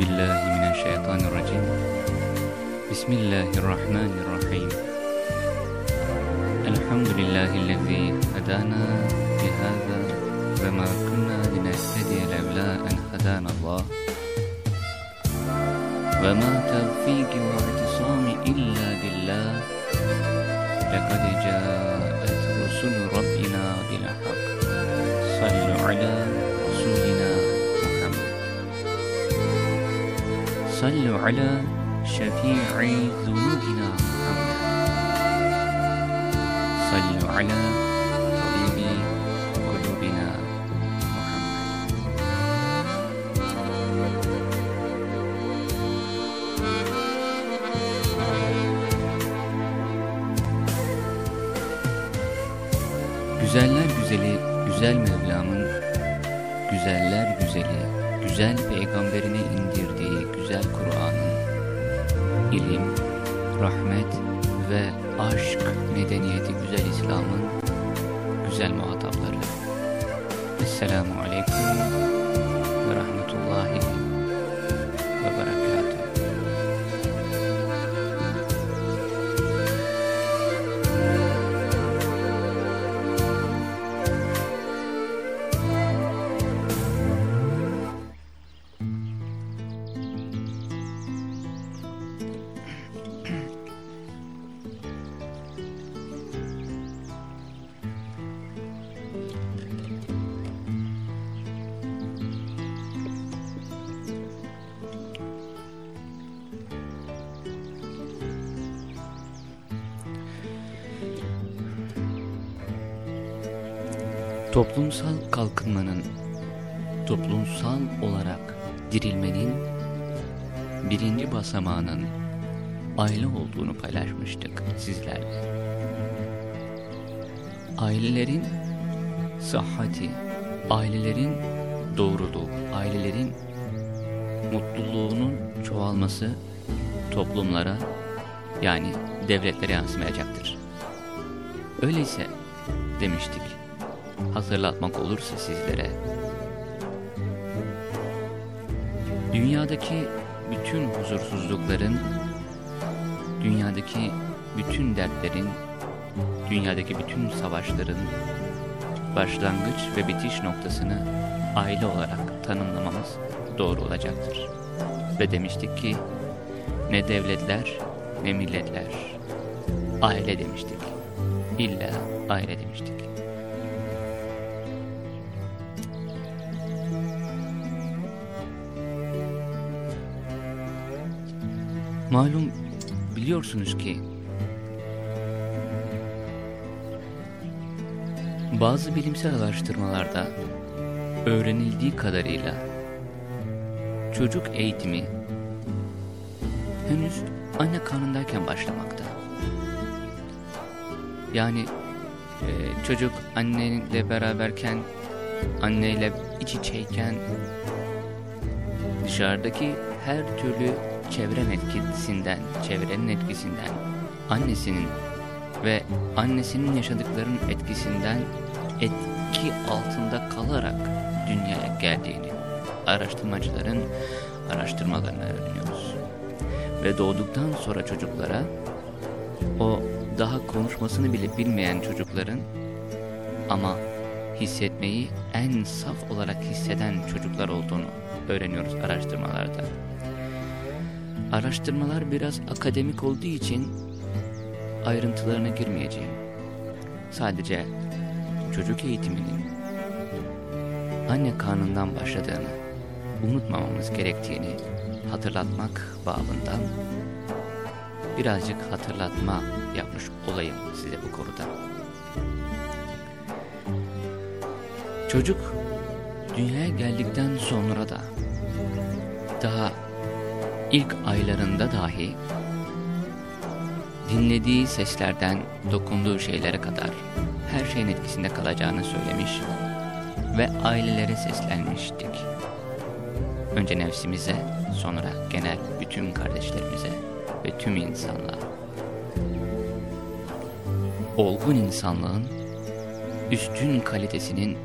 بالله من الشيطان الرجيم. بسم الله الرحمن الرحيم. الحمد لله الذي هدانا بهذا وما كنا لنهتدي لولا أن هدانا الله. وما توفيق واعتصام إلا بالله. لقد جاءت رسل ربنا بالحق. صلوا على صلوا على شفيع ذنوبنا. محمد صلوا على Toplumsal kalkınmanın, toplumsal olarak dirilmenin birinci basamağının aile olduğunu paylaşmıştık sizlerle. Ailelerin sıhhati, ailelerin doğruluğu, ailelerin mutluluğunun çoğalması toplumlara yani devletlere yansımayacaktır. Öyleyse demiştik hatırlatmak olursa sizlere dünyadaki bütün huzursuzlukların dünyadaki bütün dertlerin dünyadaki bütün savaşların başlangıç ve bitiş noktasını aile olarak tanımlamamız doğru olacaktır. Ve demiştik ki ne devletler ne milletler aile demiştik. İlla aile demiştik. Malum biliyorsunuz ki bazı bilimsel araştırmalarda öğrenildiği kadarıyla çocuk eğitimi henüz anne karnındayken başlamakta. Yani e, çocuk anneyle beraberken, anneyle iç içeyken dışarıdaki her türlü çevren etkisinden, çevrenin etkisinden, annesinin ve annesinin yaşadıklarının etkisinden etki altında kalarak dünyaya geldiğini araştırmacıların araştırmalarını öğreniyoruz. Ve doğduktan sonra çocuklara o daha konuşmasını bile bilmeyen çocukların ama hissetmeyi en saf olarak hisseden çocuklar olduğunu öğreniyoruz araştırmalarda. Araştırmalar biraz akademik olduğu için ayrıntılarına girmeyeceğim. Sadece çocuk eğitiminin anne karnından başladığını unutmamamız gerektiğini hatırlatmak babından birazcık hatırlatma yapmış olayım size bu konuda. Çocuk dünyaya geldikten sonra da daha ilk aylarında dahi dinlediği seslerden dokunduğu şeylere kadar her şeyin etkisinde kalacağını söylemiş ve ailelere seslenmiştik. Önce nefsimize, sonra genel bütün kardeşlerimize ve tüm insanlığa. Olgun insanlığın üstün kalitesinin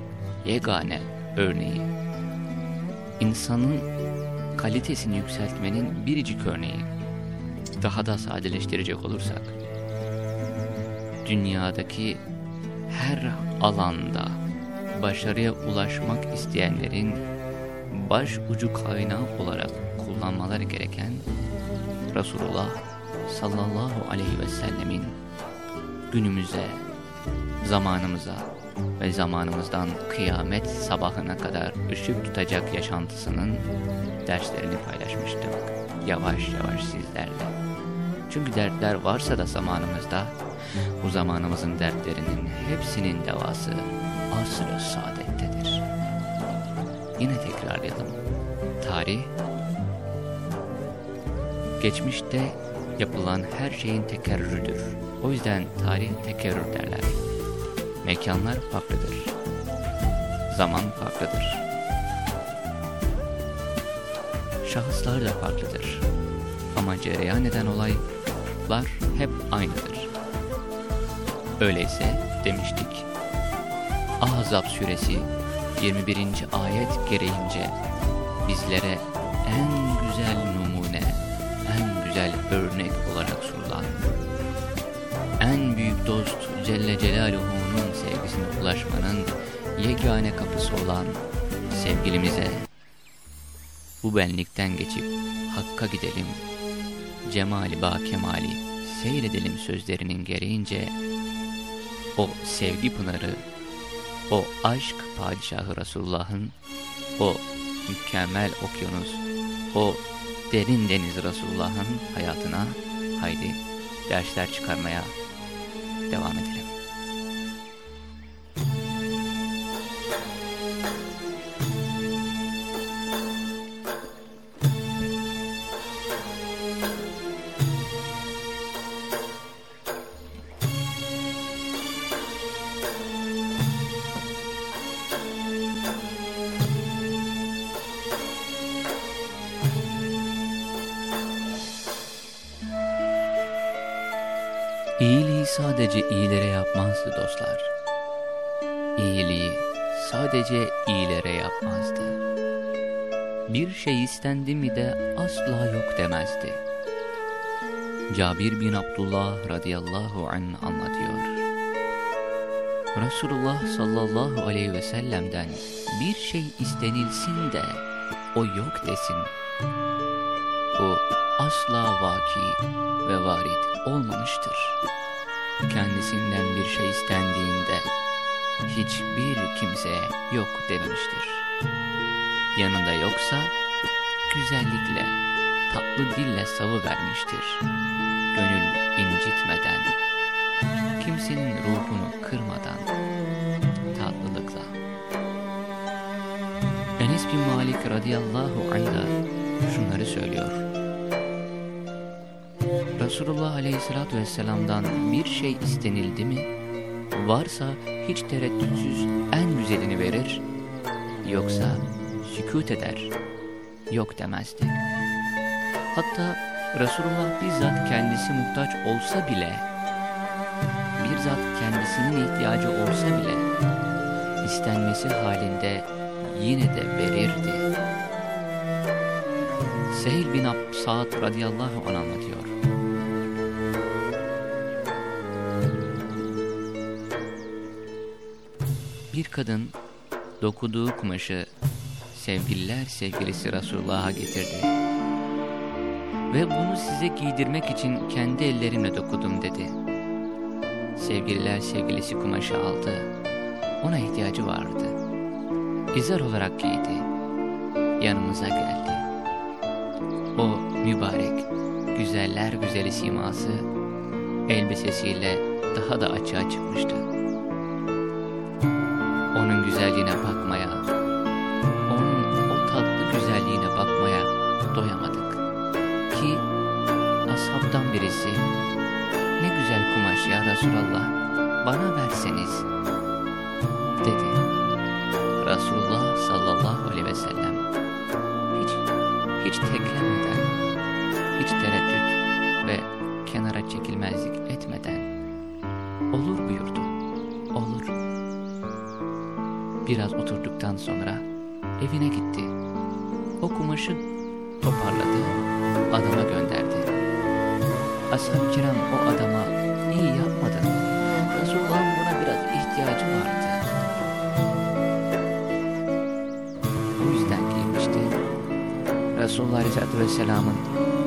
yegane örneği. İnsanın kalitesini yükseltmenin biricik örneği. Daha da sadeleştirecek olursak, dünyadaki her alanda başarıya ulaşmak isteyenlerin baş ucu kaynağı olarak kullanmaları gereken Resulullah sallallahu aleyhi ve sellemin günümüze, zamanımıza ve zamanımızdan kıyamet sabahına kadar ışık tutacak yaşantısının derslerini paylaşmıştık. Yavaş yavaş sizlerle. Çünkü dertler varsa da zamanımızda, bu zamanımızın dertlerinin hepsinin devası asr-ı saadettedir. Yine tekrarlayalım. Tarih, geçmişte yapılan her şeyin tekerrürüdür. O yüzden tarih tekerrür derler. Mekanlar farklıdır. Zaman farklıdır. Şahıslar da farklıdır. Ama cereyan eden olaylar hep aynıdır. Öyleyse demiştik. Ahzab suresi 21. ayet gereğince bizlere en güzel numune, en güzel örnek olarak sunulan, en büyük dost Celle Celaluhu'nun ulaşmanın yegane kapısı olan sevgilimize bu benlikten geçip Hakk'a gidelim, cemali ba kemali seyredelim sözlerinin gereğince o sevgi pınarı, o aşk padişahı Resulullah'ın, o mükemmel okyanus, o derin deniz Resulullah'ın hayatına haydi dersler çıkarmaya devam edelim. Sadece iyilere yapmazdı dostlar. İyiliği sadece iyilere yapmazdı. Bir şey istendi mi de asla yok demezdi. Cabir bin Abdullah radıyallahu anh anlatıyor. Resulullah sallallahu aleyhi ve sellem'den bir şey istenilsin de o yok desin. Bu asla vaki ve varit olmamıştır. Kendisinden bir şey istendiğinde hiçbir kimseye yok dememiştir. Yanında yoksa güzellikle, tatlı dille savı vermiştir. Gönül incitmeden, kimsenin ruhunu kırmadan, tatlılıkla. Enes bin Malik radıyallahu anh da şunları söylüyor. Resulullah aleyhissalatü vesselam'dan bir şey istenildi mi, varsa hiç tereddütsüz en güzelini verir, yoksa sükut eder, yok demezdi. Hatta Resulullah bizzat kendisi muhtaç olsa bile, bizzat kendisinin ihtiyacı olsa bile, istenmesi halinde yine de verirdi. Sehil bin Ab Sa'd radıyallahu anh anlatıyor. Bir kadın dokuduğu kumaşı sevgililer sevgilisi Resulullah'a getirdi. Ve bunu size giydirmek için kendi ellerimle dokudum dedi. Sevgililer sevgilisi kumaşı aldı. Ona ihtiyacı vardı. İzar olarak giydi. Yanımıza geldi. O mübarek, güzeller güzeli siması elbisesiyle daha da açığa çıkmıştı. Onun güzelliğine Resulullah Aleyhisselatü Vesselam'ın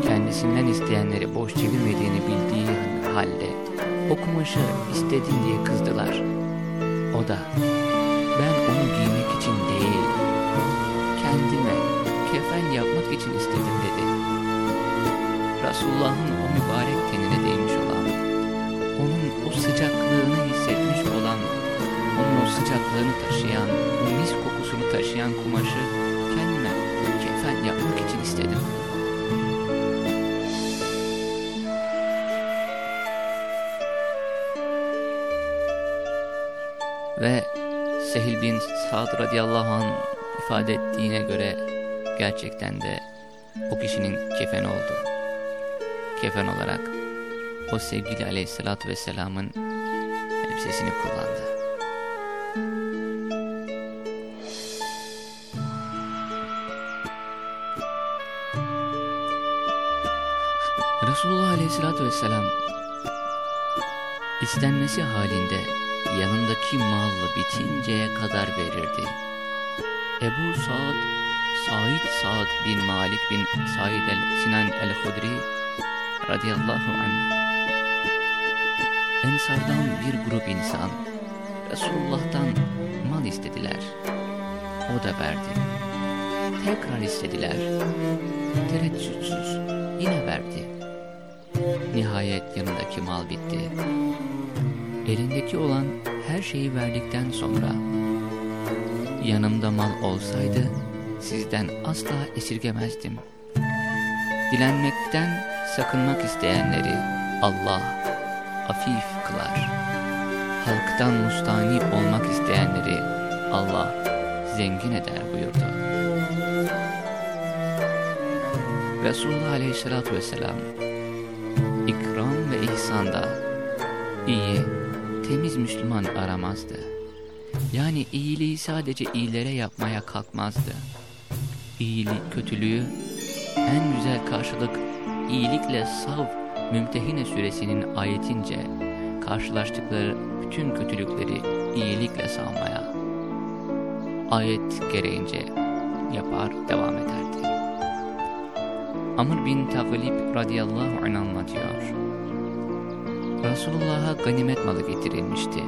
kendisinden isteyenleri boş çevirmediğini bildiği halde o kumaşı istedin diye kızdılar. O da ben onu giymek için değil, kendime kefen yapmak için istedim dedi. Resulullah'ın o mübarek tenine değmiş olan, onun o sıcaklığını hissetmiş olan, onun o sıcaklığını taşıyan, o mis kokusunu taşıyan kumaşı Sa'd radıyallahu anh ifade ettiğine göre gerçekten de o kişinin kefen oldu. Kefen olarak o sevgili aleyhissalatü vesselamın elbisesini kullandı. Resulullah aleyhissalatü vesselam istenmesi halinde yanındaki mal bitinceye kadar verirdi. Ebu Saad, Said Saad bin Malik bin Said el-Sinan el-Hudri radıyallahu anh. Ensardan bir grup insan Resulullah'tan mal istediler. O da verdi. Tekrar istediler. Tereddütsüz yine verdi. Nihayet yanındaki mal bitti. Elindeki olan her şeyi verdikten sonra yanımda mal olsaydı sizden asla esirgemezdim. Dilenmekten sakınmak isteyenleri Allah afif kılar. Halktan mustani olmak isteyenleri Allah zengin eder buyurdu. Resulullah Aleyhisselatü Vesselam ve ihsanda iyi, temiz Müslüman aramazdı. Yani iyiliği sadece iyilere yapmaya kalkmazdı. İyilik, kötülüğü en güzel karşılık iyilikle sav Mümtehine suresinin ayetince karşılaştıkları bütün kötülükleri iyilikle savmaya ayet gereğince yapar devam ederdi. Amr bin Taglib radıyallahu anh anlatıyor. Resulullah'a ganimet malı getirilmişti.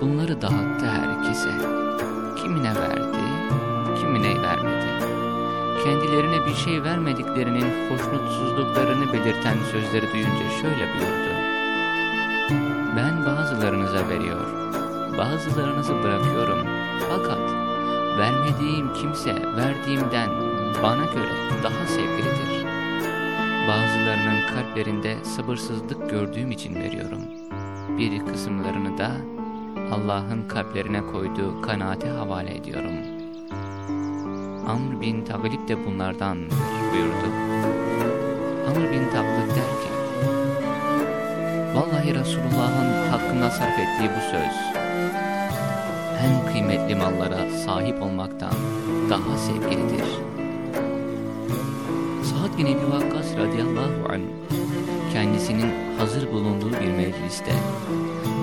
Bunları dağıttı herkese. Kimine verdi, kimine vermedi. Kendilerine bir şey vermediklerinin hoşnutsuzluklarını belirten sözleri duyunca şöyle buyurdu. Ben bazılarınıza veriyor, bazılarınızı bırakıyorum. Fakat vermediğim kimse verdiğimden bana göre daha sevgilidir. Bazılarının kalplerinde sabırsızlık gördüğüm için veriyorum. Bir kısımlarını da Allah'ın kalplerine koyduğu kanaate havale ediyorum. Amr bin Taglib de bunlardan buyurdu. Amr bin Taglib der ki, Vallahi Resulullah'ın hakkında sarf ettiği bu söz, en kıymetli mallara sahip olmaktan daha sevgilidir. Sa'd bin Ebi Vakkas radıyallahu anh, kendisinin hazır bulunduğu bir mecliste,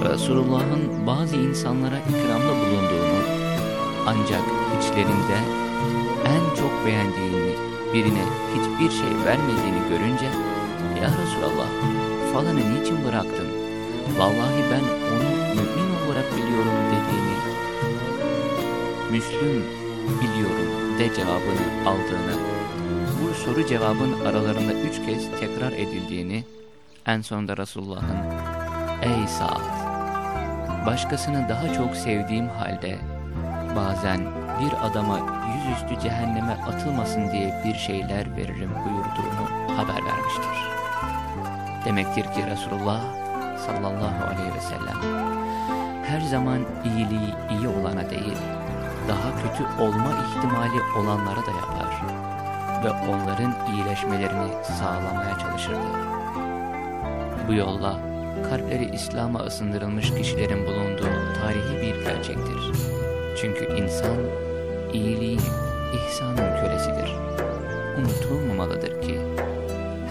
Resulullah'ın bazı insanlara ikramda bulunduğunu, ancak içlerinde en çok beğendiğini, birine hiçbir şey vermediğini görünce, Ya Resulallah, falanı niçin bıraktın? Vallahi ben onu mümin olarak biliyorum dediğini, Müslüm biliyorum de cevabını aldığını, soru cevabın aralarında üç kez tekrar edildiğini, en sonunda Resulullah'ın, Ey Sa'd! Başkasını daha çok sevdiğim halde, bazen bir adama yüzüstü cehenneme atılmasın diye bir şeyler veririm buyurduğunu haber vermiştir. Demektir ki Resulullah sallallahu aleyhi ve sellem her zaman iyiliği iyi olana değil, daha kötü olma ihtimali olanlara da yapar ve onların iyileşmelerini sağlamaya çalışırdı. Bu yolla kalpleri İslam'a ısındırılmış kişilerin bulunduğu tarihi bir gerçektir. Çünkü insan iyiliğin, ihsanın kölesidir. unutulmamalıdır ki,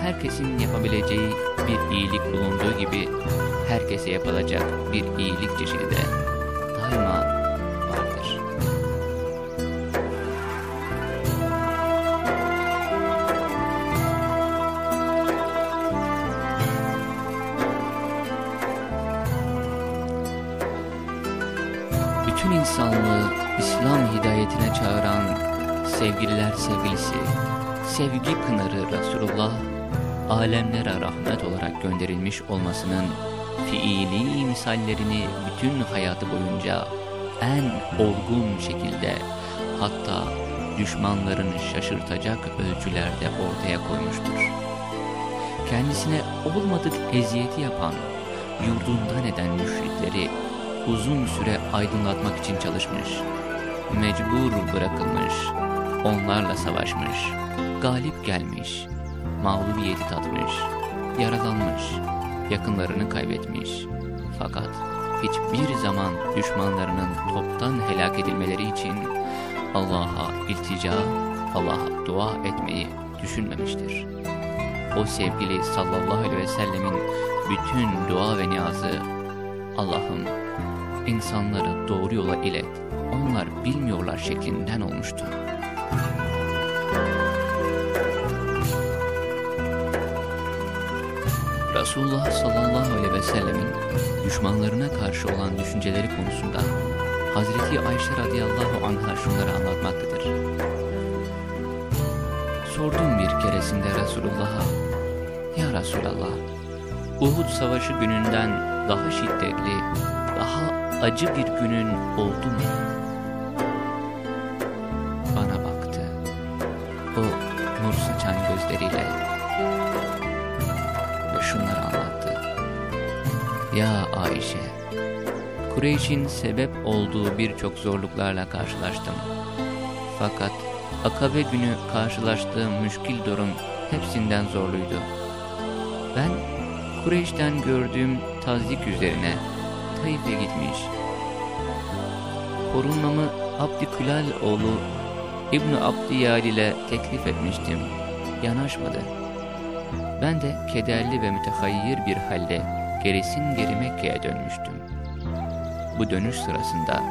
herkesin yapabileceği bir iyilik bulunduğu gibi, herkese yapılacak bir iyilik çeşidi de gönderilmiş olmasının fiili misallerini bütün hayatı boyunca en olgun şekilde hatta düşmanlarını şaşırtacak ölçülerde ortaya koymuştur. Kendisine olmadık eziyeti yapan, yurdundan eden müşrikleri uzun süre aydınlatmak için çalışmış, mecbur bırakılmış, onlarla savaşmış, galip gelmiş, mağlubiyeti tatmış, yaralanmış, yakınlarını kaybetmiş. Fakat hiçbir zaman düşmanlarının toptan helak edilmeleri için Allah'a iltica, Allah'a dua etmeyi düşünmemiştir. O sevgili sallallahu aleyhi ve sellemin bütün dua ve niyazı Allah'ım insanları doğru yola ilet, onlar bilmiyorlar şeklinden olmuştu. Resulullah sallallahu aleyhi ve sellemin düşmanlarına karşı olan düşünceleri konusunda Hazreti Ayşe radıyallahu anh'a şunları anlatmaktadır. Sordum bir keresinde Resulullah'a, Ya Resulallah, Uhud savaşı gününden daha şiddetli, daha acı bir günün oldu mu? Kureyş'in sebep olduğu birçok zorluklarla karşılaştım. Fakat Akabe günü karşılaştığım müşkil durum hepsinden zorluydu. Ben Kureyş'ten gördüğüm tazik üzerine Taif'e gitmiş. Korunmamı Abdükülal oğlu İbn Abdiyal ile teklif etmiştim. Yanaşmadı. Ben de kederli ve mütehayyir bir halde gerisin geri Mekke'ye dönmüştüm. Bu dönüş sırasında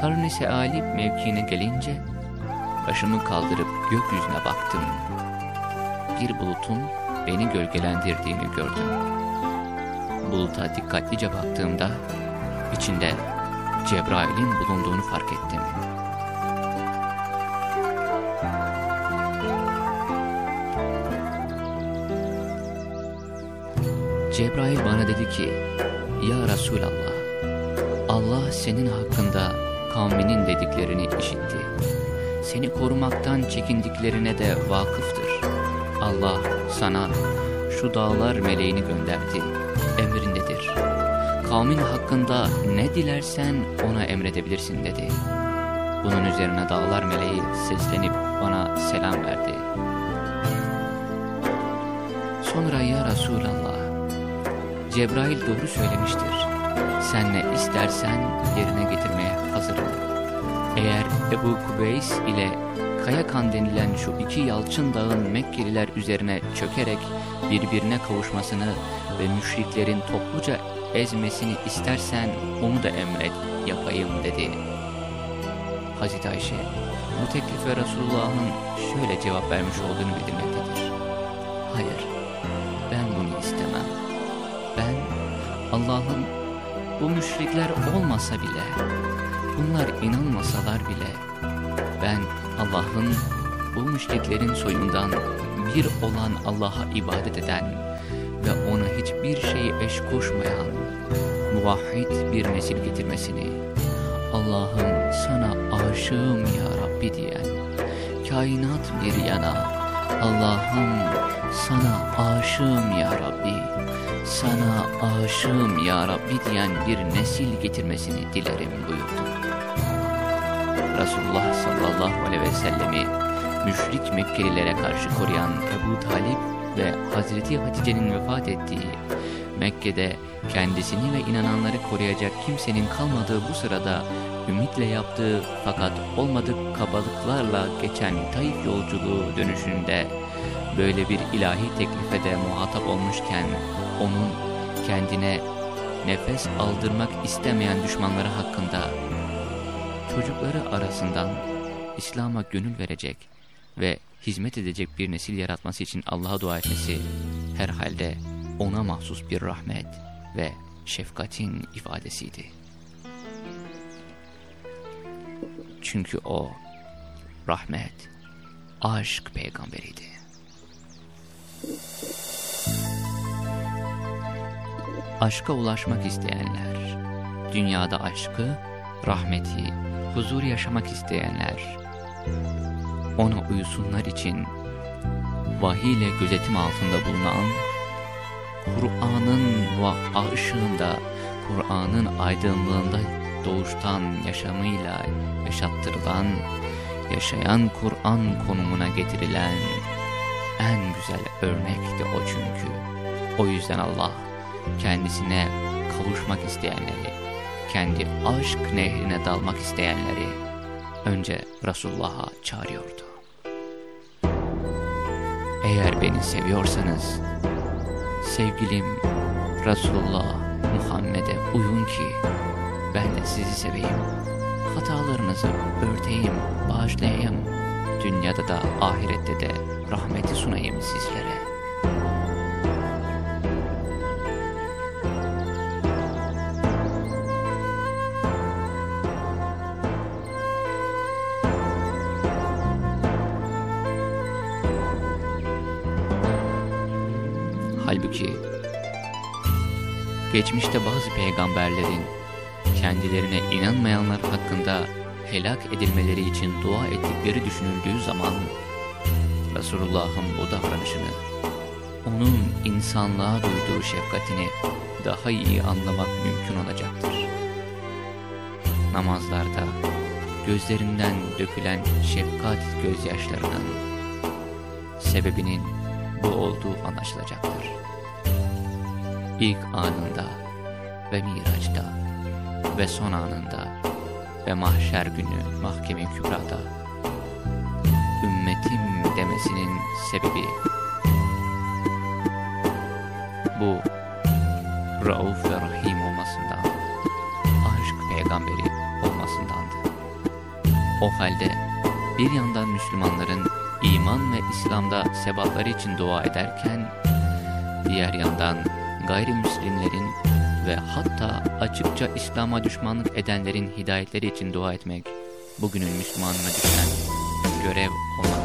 Karnise Alip mevkiine gelince başımı kaldırıp gökyüzüne baktım. Bir bulutun beni gölgelendirdiğini gördüm. Buluta dikkatlice baktığımda içinde Cebrail'in bulunduğunu fark ettim. Cebrail bana dedi ki, Ya Resulallah, Allah senin hakkında kavminin dediklerini işitti. Seni korumaktan çekindiklerine de vakıftır. Allah sana şu dağlar meleğini gönderdi, emrindedir. Kavmin hakkında ne dilersen ona emredebilirsin dedi. Bunun üzerine dağlar meleği seslenip bana selam verdi. Sonra ya Resulallah, Cebrail doğru söylemiştir. Sen ne istersen yerine getirmeye hazırım. Eğer Ebu Kubeys ile Kayakan denilen şu iki yalçın dağın Mekkeliler üzerine çökerek birbirine kavuşmasını ve müşriklerin topluca ezmesini istersen onu da emret yapayım dedi. Hazreti Ayşe bu teklife Resulullah'ın şöyle cevap vermiş olduğunu bildirmektedir. Hayır ben bunu istemem. Ben Allah'ın bu müşrikler olmasa bile, bunlar inanmasalar bile, ben Allah'ın bu müşriklerin soyundan bir olan Allah'a ibadet eden ve ona hiçbir şey eş koşmayan muvahhid bir nesil getirmesini, Allah'ım sana aşığım ya Rabbi diyen, kainat bir yana, Allah'ım sana aşığım ya Rabbi, sana aşığım ya Rabbi diyen bir nesil getirmesini dilerim buyurdu. Resulullah sallallahu aleyhi ve sellemi müşrik Mekkelilere karşı koruyan Ebu Talip ve Hazreti Hatice'nin vefat ettiği Mekke'de kendisini ve inananları koruyacak kimsenin kalmadığı bu sırada ümitle yaptığı fakat olmadık kabalıklarla geçen Taif yolculuğu dönüşünde böyle bir ilahi teklife de muhatap olmuşken onun kendine nefes aldırmak istemeyen düşmanları hakkında çocukları arasından İslam'a gönül verecek ve hizmet edecek bir nesil yaratması için Allah'a dua etmesi herhalde ona mahsus bir rahmet ve şefkatin ifadesiydi. Çünkü o rahmet, aşk peygamberiydi. Aşka ulaşmak isteyenler, dünyada aşkı, rahmeti, huzur yaşamak isteyenler, ona uyusunlar için vahiy ile gözetim altında bulunan, Kur'an'ın ışığında, Kur'an'ın aydınlığında doğuştan yaşamıyla yaşattırılan, yaşayan Kur'an konumuna getirilen en güzel örnek de o çünkü. O yüzden Allah kendisine kavuşmak isteyenleri, kendi aşk nehrine dalmak isteyenleri önce Resulullah'a çağırıyordu. Eğer beni seviyorsanız, sevgilim Resulullah Muhammed'e uyun ki ben de sizi seveyim. Hatalarınızı örteyim, bağışlayayım. Dünyada da ahirette de rahmeti sunayım sizlere. Geçmişte bazı peygamberlerin kendilerine inanmayanlar hakkında helak edilmeleri için dua ettikleri düşünüldüğü zaman Resulullah'ın bu davranışını, onun insanlığa duyduğu şefkatini daha iyi anlamak mümkün olacaktır. Namazlarda gözlerinden dökülen şefkat gözyaşlarının sebebinin bu olduğu anlaşılacaktır. İlk anında ve miraçta ve son anında ve mahşer günü mahkeme kübrada ümmetim demesinin sebebi bu Rauf ve Rahim olmasından aşk peygamberi olmasındandı. O halde bir yandan Müslümanların iman ve İslam'da sebatları için dua ederken diğer yandan gayrimüslimlerin ve hatta açıkça İslam'a düşmanlık edenlerin hidayetleri için dua etmek bugünün Müslümanına düşen görev olmaktadır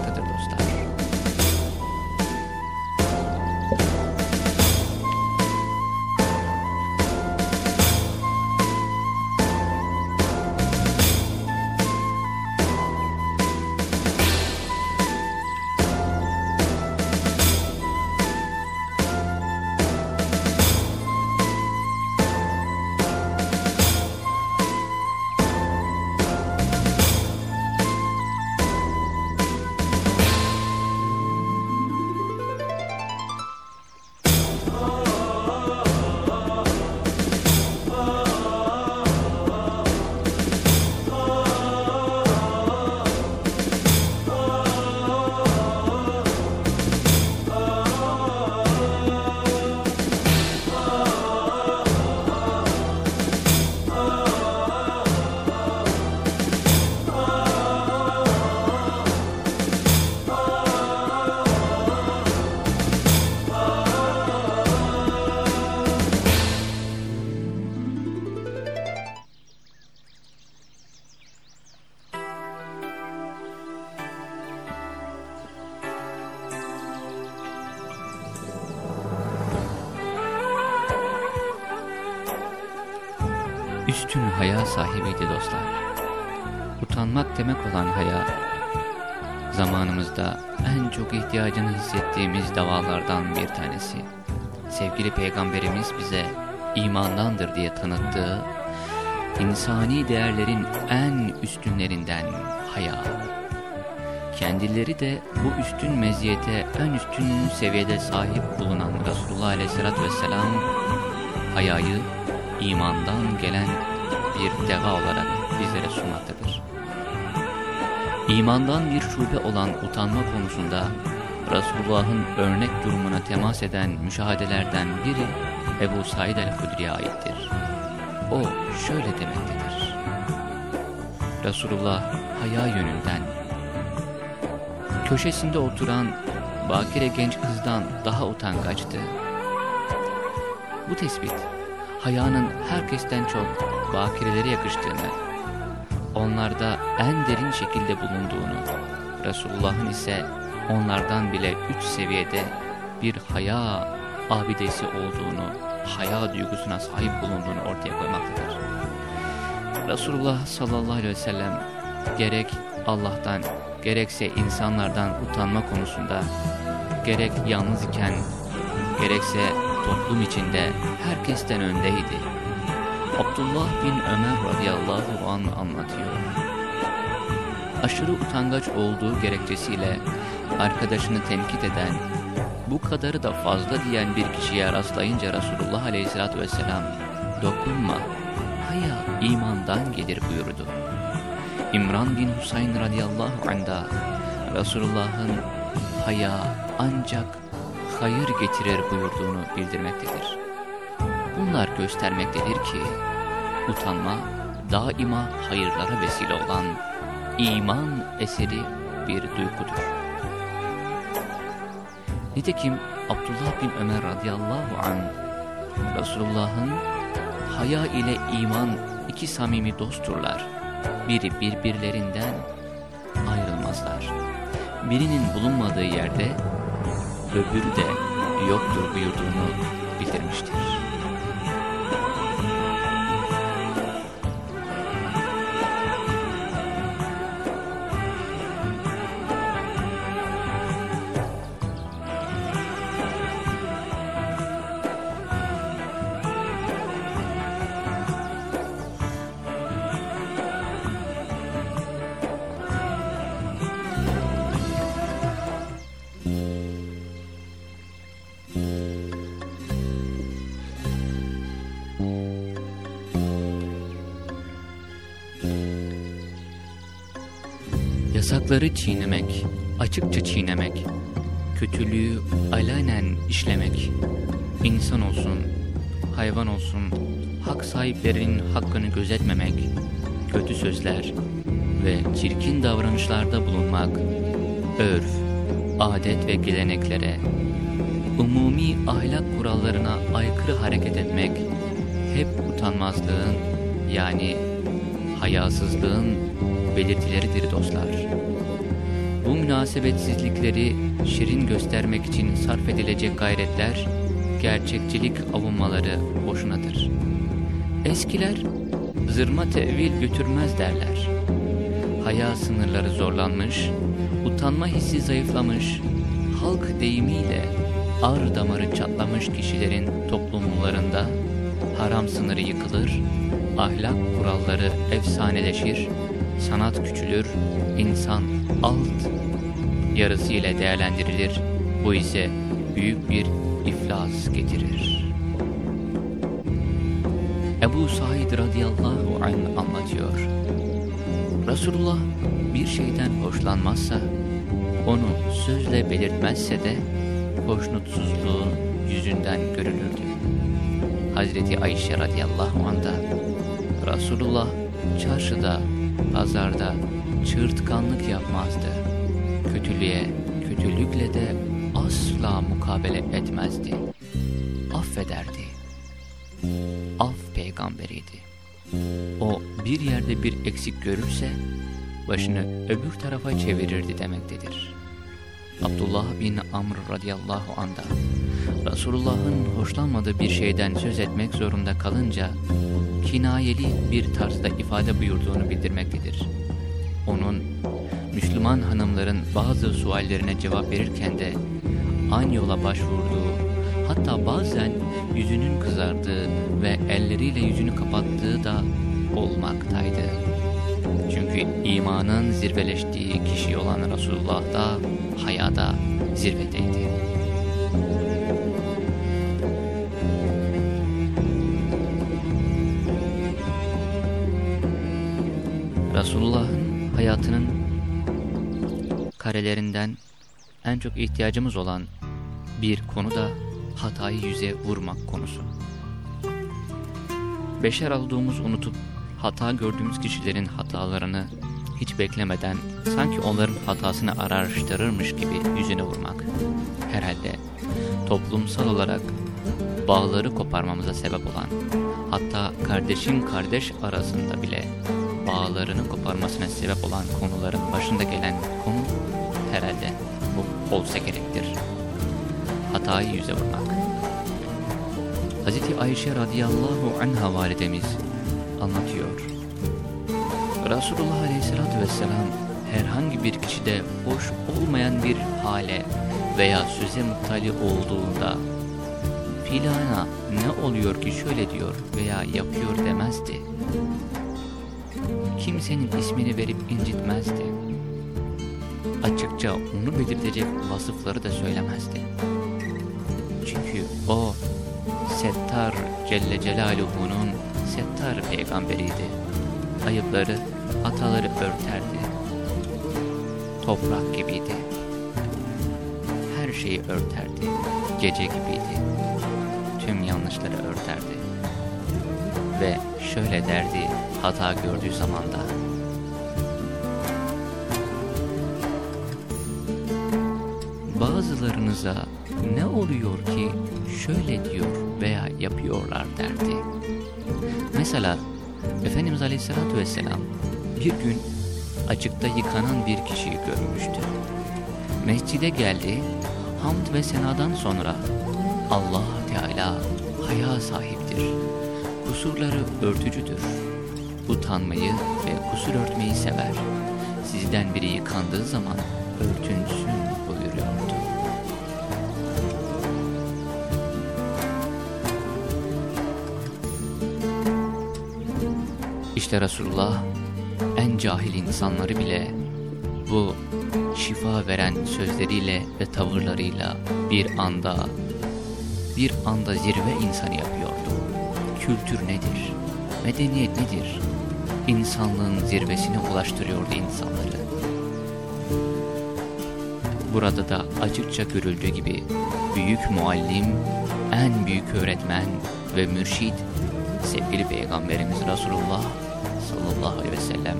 sahibiydi dostlar. Utanmak demek olan haya, zamanımızda en çok ihtiyacını hissettiğimiz davalardan bir tanesi. Sevgili Peygamberimiz bize imandandır diye tanıttığı, insani değerlerin en üstünlerinden haya. Kendileri de bu üstün meziyete en üstün seviyede sahip bulunan Resulullah Aleyhisselatü Vesselam hayayı imandan gelen bir deva olarak bizlere sunmaktadır. İmandan bir şube olan utanma konusunda Resulullah'ın örnek durumuna temas eden müşahedelerden biri Ebu Said el-Hudri'ye aittir. O şöyle demektedir. Resulullah haya yönünden köşesinde oturan bakire genç kızdan daha utangaçtı. Bu tespit hayanın herkesten çok bakirelere yakıştığını, onlarda en derin şekilde bulunduğunu, Resulullah'ın ise onlardan bile üç seviyede bir haya abidesi olduğunu, haya duygusuna sahip bulunduğunu ortaya koymaktadır. Resulullah sallallahu aleyhi ve sellem gerek Allah'tan gerekse insanlardan utanma konusunda gerek yalnız iken gerekse toplum içinde herkesten öndeydi. Abdullah bin Ömer radıyallahu an anlatıyor. Aşırı utangaç olduğu gerekçesiyle arkadaşını tenkit eden, bu kadarı da fazla diyen bir kişiye rastlayınca Resulullah aleyhissalatü vesselam, dokunma, haya imandan gelir buyurdu. İmran bin Husayn radıyallahu anh'da Resulullah'ın haya ancak hayır getirir buyurduğunu bildirmektedir. Bunlar göstermektedir ki utanma daima hayırlara vesile olan iman eseri bir duygudur. Nitekim Abdullah bin Ömer radıyallahu an Resulullah'ın haya ile iman iki samimi dostturlar. Biri birbirlerinden ayrılmazlar. Birinin bulunmadığı yerde öbürü de yoktur buyurduğunu bildirmiştir. Yasakları çiğnemek, açıkça çiğnemek, kötülüğü alanen işlemek, insan olsun, hayvan olsun, hak sahiplerinin hakkını gözetmemek, kötü sözler ve çirkin davranışlarda bulunmak, örf, adet ve geleneklere, umumi ahlak kurallarına aykırı hareket etmek, hep utanmazlığın yani hayasızlığın belirtileridir dostlar. Bu münasebetsizlikleri şirin göstermek için sarf edilecek gayretler, gerçekçilik avunmaları boşunadır. Eskiler zırma tevil götürmez derler. Haya sınırları zorlanmış, utanma hissi zayıflamış, halk deyimiyle ar damarı çatlamış kişilerin toplumlarında haram sınırı yıkılır, ahlak kuralları efsaneleşir, sanat küçülür, insan alt yarısı ile değerlendirilir. Bu ise büyük bir iflas getirir. Ebu Said radıyallahu anh anlatıyor. Resulullah bir şeyden hoşlanmazsa, onu sözle belirtmezse de hoşnutsuzluğun yüzünden görülürdü. Hazreti Ayşe radıyallahu anh da Resulullah çarşıda pazarda çığırtkanlık yapmazdı. Kötülüğe, kötülükle de asla mukabele etmezdi. Affederdi. Af peygamberiydi. O bir yerde bir eksik görürse başını öbür tarafa çevirirdi demektedir. Abdullah bin Amr radıyallahu anda Resulullah'ın hoşlanmadığı bir şeyden söz etmek zorunda kalınca kinayeli bir tarzda ifade buyurduğunu bildirmektedir. Onun Müslüman hanımların bazı suallerine cevap verirken de aynı yola başvurduğu, hatta bazen yüzünün kızardığı ve elleriyle yüzünü kapattığı da olmaktaydı. Çünkü imanın zirveleştiği kişi olan Resulullah da hayada zirvedeydi. Hayatının karelerinden en çok ihtiyacımız olan bir konu da hatayı yüze vurmak konusu. Beşer olduğumuz unutup hata gördüğümüz kişilerin hatalarını hiç beklemeden sanki onların hatasını araştırırmış gibi yüzüne vurmak. Herhalde toplumsal olarak bağları koparmamıza sebep olan, hatta kardeşin kardeş arasında bile bağlarını koparmasına sebep olan konuların başında gelen konu herhalde bu olsa gerektir. Hatayı yüze vurmak. Hz. Ayşe radıyallahu anha validemiz anlatıyor. Resulullah aleyhissalatü vesselam herhangi bir kişide hoş olmayan bir hale veya söze muttali olduğunda filana ne oluyor ki şöyle diyor veya yapıyor demezdi. Kimsenin ismini verip incitmezdi. Açıkça onu belirtecek vasıfları da söylemezdi. Çünkü o Settar Celle Celaluhu'nun Settar peygamberiydi. Ayıpları, hataları örterdi. Toprak gibiydi. Her şeyi örterdi. Gece gibiydi. Tüm yanlışları örterdi. Ve şöyle derdi hata gördüğü zaman da. Bazılarınıza ne oluyor ki şöyle diyor veya yapıyorlar derdi. Mesela Efendimiz Aleyhisselatü Vesselam bir gün açıkta yıkanan bir kişiyi görmüştü. Mescide geldi, hamd ve senadan sonra Allah Teala haya sahiptir, kusurları örtücüdür, utanmayı ve kusur örtmeyi sever. Sizden biri yıkandığı zaman örtünsün buyuruyordu. İşte Resulullah en cahil insanları bile bu şifa veren sözleriyle ve tavırlarıyla bir anda bir anda zirve insanı yapıyordu. Kültür nedir? Medeniyet nedir? İnsanlığın zirvesine ulaştırıyordu insanları. Burada da açıkça görüldüğü gibi büyük muallim, en büyük öğretmen ve mürşid sevgili Peygamberimiz Resulullah sallallahu aleyhi ve sellem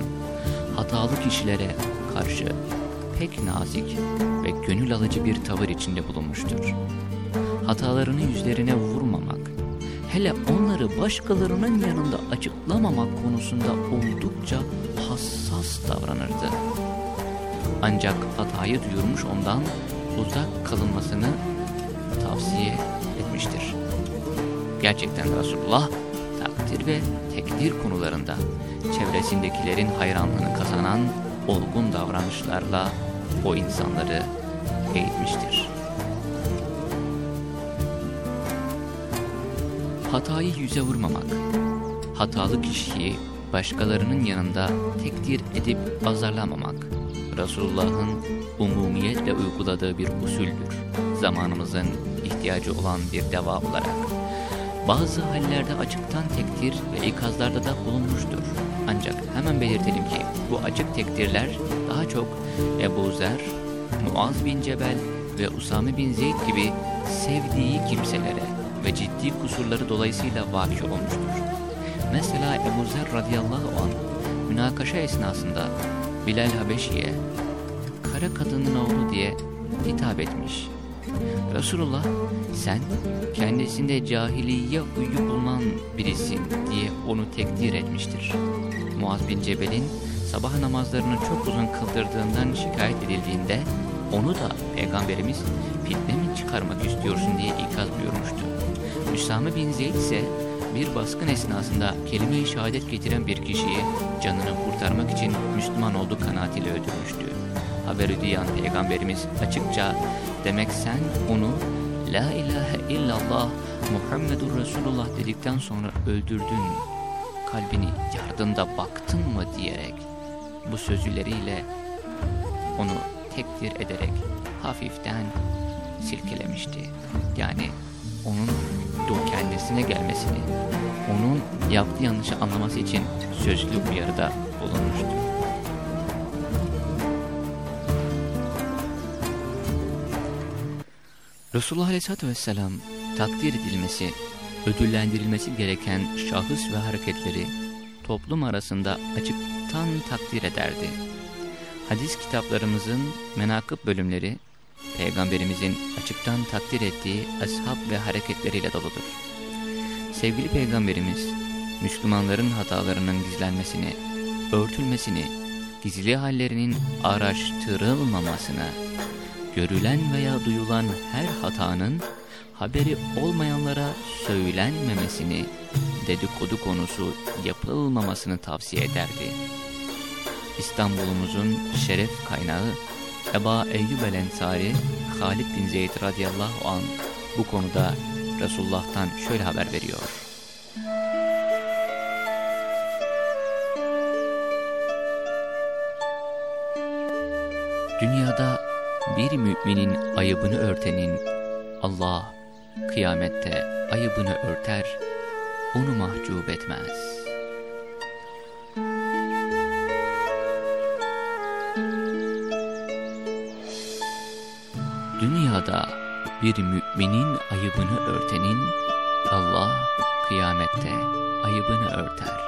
hatalı kişilere karşı pek nazik ve gönül alıcı bir tavır içinde bulunmuştur. Hatalarını yüzlerine vurmamak, hele onları başkalarının yanında açıklamamak konusunda oldukça hassas davranırdı. Ancak hatayı duyurmuş ondan uzak kalınmasını tavsiye etmiştir. Gerçekten Resulullah takdir ve tekdir konularında çevresindekilerin hayranlığını kazanan olgun davranışlarla o insanları eğitmiştir. Hatayı yüze vurmamak, hatalı kişiyi başkalarının yanında tekdir edip azarlamamak, Resulullah'ın umumiyetle uyguladığı bir usuldür. Zamanımızın ihtiyacı olan bir deva olarak. Bazı hallerde açıktan tekdir ve ikazlarda da bulunmuştur. Ancak hemen belirtelim ki bu açık tekdirler daha çok Ebu Zer, Muaz bin Cebel ve Usame bin Zeyd gibi sevdiği kimselere ve ciddi kusurları dolayısıyla vaki olmuştur. Mesela Ebu Zer radıyallahu anh münakaşa esnasında Bilal Habeşi'ye kara kadının oğlu diye hitap etmiş. Resulullah sen kendisinde cahiliye huyu bulunan birisin diye onu tekdir etmiştir. Muaz bin Cebel'in sabah namazlarını çok uzun kıldırdığından şikayet edildiğinde onu da Peygamberimiz fitne mi çıkarmak istiyorsun diye ikaz buyurmuştu. Üsame bin Zeyd ise bir baskın esnasında kelime-i şehadet getiren bir kişiyi canını kurtarmak için Müslüman olduğu kanaatiyle öldürmüştü. Haberi duyan Peygamberimiz açıkça demek sen onu La ilahe illallah Muhammedur Resulullah dedikten sonra öldürdün. Kalbini yardında baktın mı diyerek bu sözleriyle onu tekdir ederek hafiften silkelemişti. Yani onun Mutlu kendisine gelmesini, onun yaptığı yanlışı anlaması için sözlü uyarıda bulunmuştu. Resulullah Aleyhisselatü Vesselam takdir edilmesi, ödüllendirilmesi gereken şahıs ve hareketleri toplum arasında açıktan takdir ederdi. Hadis kitaplarımızın menakıb bölümleri Peygamberimizin açıktan takdir ettiği ashab ve hareketleriyle doludur. Sevgili Peygamberimiz, Müslümanların hatalarının gizlenmesini, örtülmesini, gizli hallerinin araştırılmamasını, görülen veya duyulan her hatanın haberi olmayanlara söylenmemesini, dedikodu konusu yapılmamasını tavsiye ederdi. İstanbul'umuzun şeref kaynağı Eba Eyyub el Ensari, Halid bin Zeyd radıyallahu an bu konuda Resulullah'tan şöyle haber veriyor. Dünyada bir müminin ayıbını örtenin Allah kıyamette ayıbını örter, onu mahcup etmez. Bir müminin ayıbını örtenin Allah kıyamette ayıbını örter,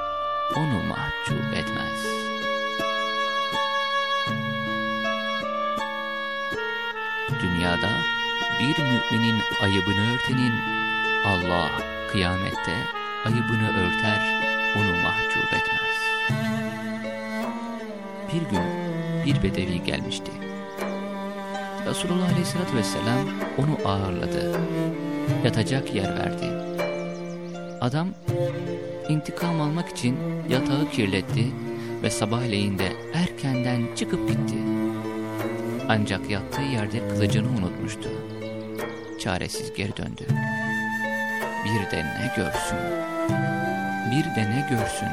onu mahcup etmez.'' dünyada bir müminin ayıbını örtenin Allah kıyamette ayıbını örter, onu mahcup etmez. Bir gün bir bedevi gelmişti. Resulullah Aleyhisselatü Vesselam onu ağırladı. Yatacak yer verdi. Adam intikam almak için yatağı kirletti ve sabahleyin de erkenden çıkıp gitti. Ancak yattığı yerde kılıcını unutmuştu. Çaresiz geri döndü. Bir de ne görsün? Bir de ne görsün?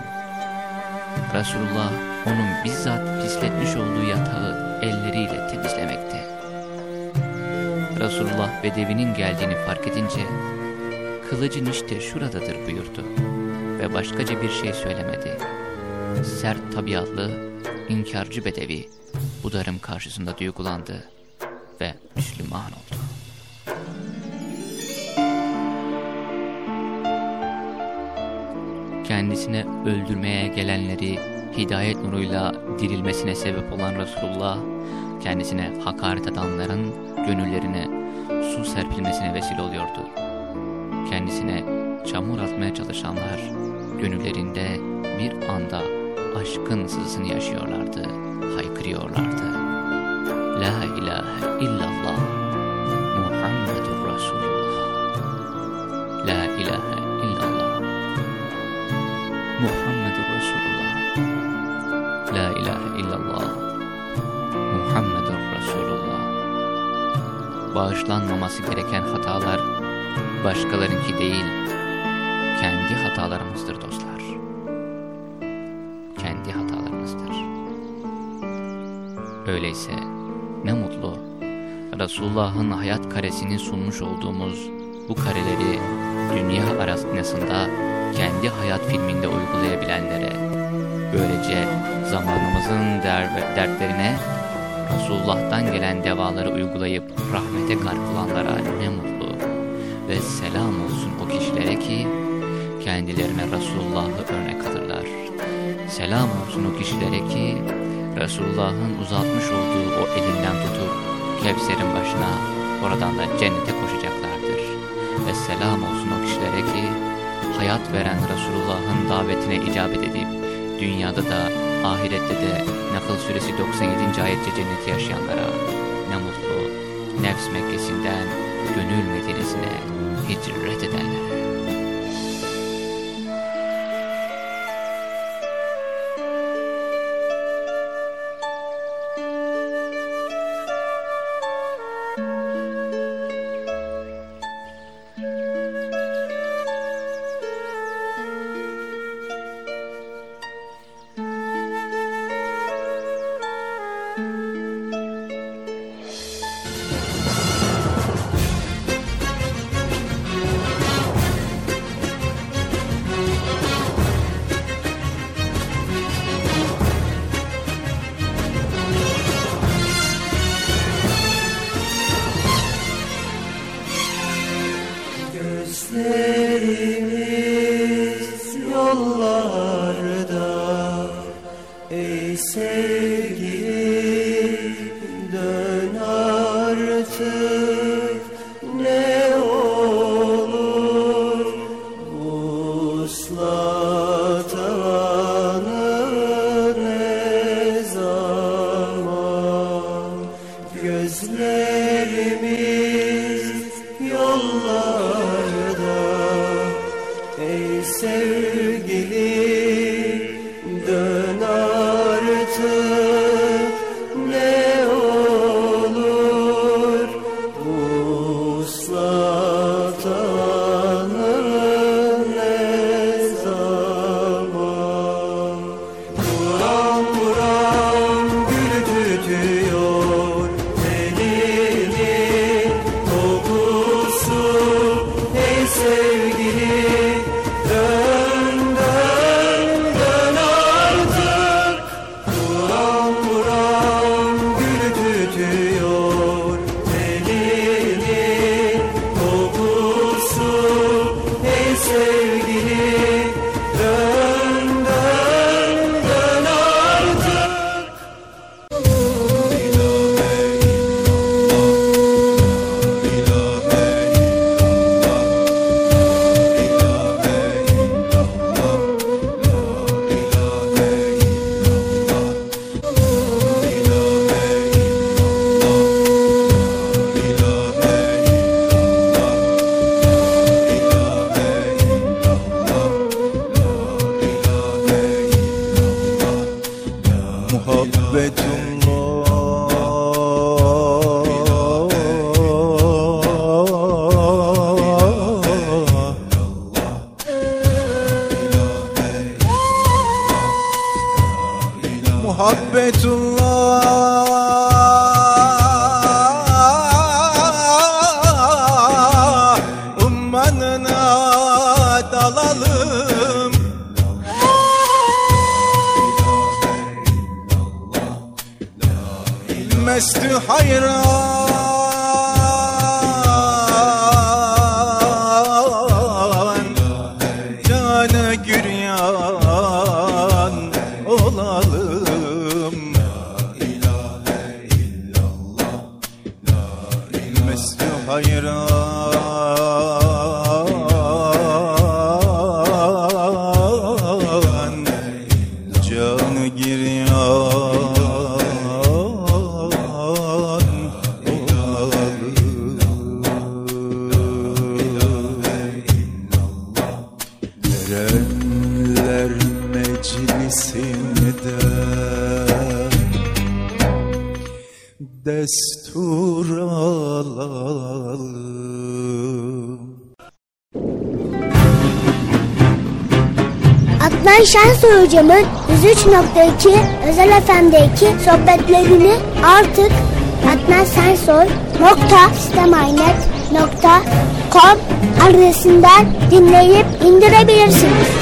Resulullah onun bizzat pisletmiş olduğu yatağı elleriyle temizlemekte. Resulullah Bedevi'nin geldiğini fark edince kılıcın işte şuradadır buyurdu ve başkaca bir şey söylemedi. Sert tabiatlı, inkarcı Bedevi bu darım karşısında duygulandı ve Müslüman oldu. Kendisine öldürmeye gelenleri hidayet nuruyla dirilmesine sebep olan Resulullah, kendisine hakaret edenlerin gönüllerine su serpilmesine vesile oluyordu. Kendisine çamur atmaya çalışanlar gönüllerinde bir anda aşkın sızısını yaşıyorlardı, haykırıyorlardı. La ilahe illallah Bağışlanmaması gereken hatalar başkalarınki değil, kendi hatalarımızdır dostlar. Kendi hatalarımızdır. Öyleyse ne mutlu Resulullah'ın hayat karesini sunmuş olduğumuz bu kareleri dünya arasında kendi hayat filminde uygulayabilenlere, böylece zamanımızın der dertlerine Resulullah'tan gelen devaları uygulayıp rahmete gark olanlara ne mutlu ve selam olsun o kişilere ki kendilerine Resulullah'ı örnek alırlar. Selam olsun o kişilere ki Resulullah'ın uzatmış olduğu o elinden tutup Kevser'in başına oradan da cennete koşacaklardır. Ve selam olsun o kişilere ki hayat veren Resulullah'ın davetine icabet edip dünyada da ahirette de Nakıl suresi 97. ayetçe cenneti yaşayanlara ne mutlu nefs Mekkesi'nden gönül Medine'sine hicret edenlere. say Destur alalım Adnan Şensoy hocamın 103.2 Özel FM'deki sohbetlerini artık Adnan Şensoy nokta nokta com adresinden dinleyip indirebilirsiniz.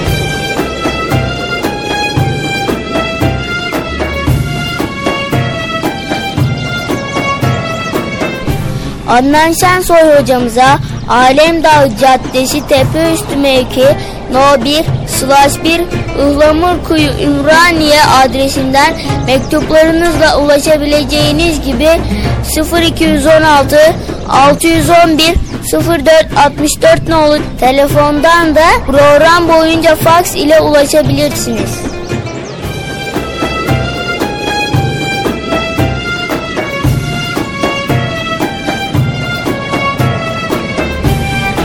Adnan Şensoy hocamıza Alemdağ Caddesi Tepeüstü mevki No 1 slash 1 Ihlamurkuyu Ümraniye adresinden mektuplarınızla ulaşabileceğiniz gibi 0216 611 0464 nolu telefondan da program boyunca faks ile ulaşabilirsiniz.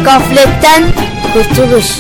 Gafletten kurtuluş.